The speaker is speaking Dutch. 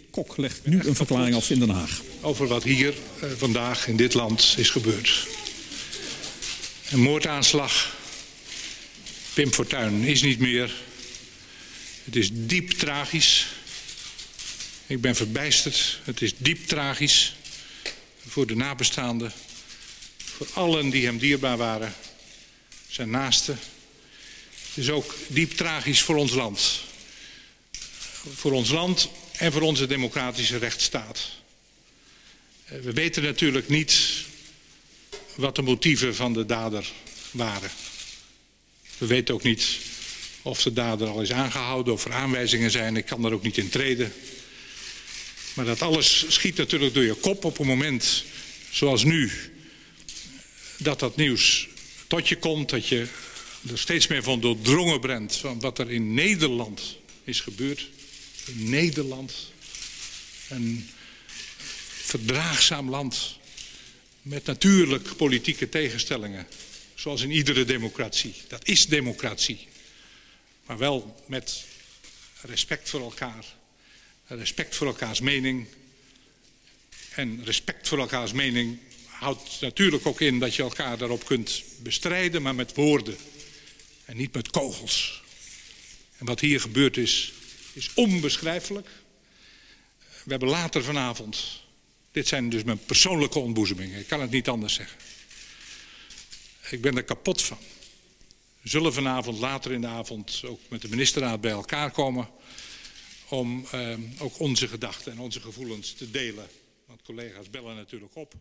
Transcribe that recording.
Kok legt nu een verklaring af in Den Haag. Over wat hier uh, vandaag in dit land is gebeurd. Een moordaanslag. Pim Fortuyn is niet meer. Het is diep tragisch. Ik ben verbijsterd. Het is diep tragisch. Voor de nabestaanden. Voor allen die hem dierbaar waren. Zijn naasten. Het is ook diep tragisch voor ons land. Voor ons land en voor onze democratische rechtsstaat. We weten natuurlijk niet wat de motieven van de dader waren. We weten ook niet of de dader al is aangehouden of er aanwijzingen zijn. Ik kan daar ook niet in treden. Maar dat alles schiet natuurlijk door je kop op een moment zoals nu. Dat dat nieuws tot je komt, dat je er steeds meer van doordrongen bent... van wat er in Nederland is gebeurd. Nederland. Een verdraagzaam land. Met natuurlijk politieke tegenstellingen. Zoals in iedere democratie. Dat is democratie. Maar wel met respect voor elkaar. Respect voor elkaars mening. En respect voor elkaars mening houdt natuurlijk ook in dat je elkaar daarop kunt bestrijden, maar met woorden. En niet met kogels. En wat hier gebeurd is, is onbeschrijfelijk. We hebben later vanavond, dit zijn dus mijn persoonlijke ontboezemingen, ik kan het niet anders zeggen. Ik ben er kapot van. We zullen vanavond, later in de avond, ook met de ministerraad bij elkaar komen om eh, ook onze gedachten en onze gevoelens te delen. Want collega's bellen natuurlijk op.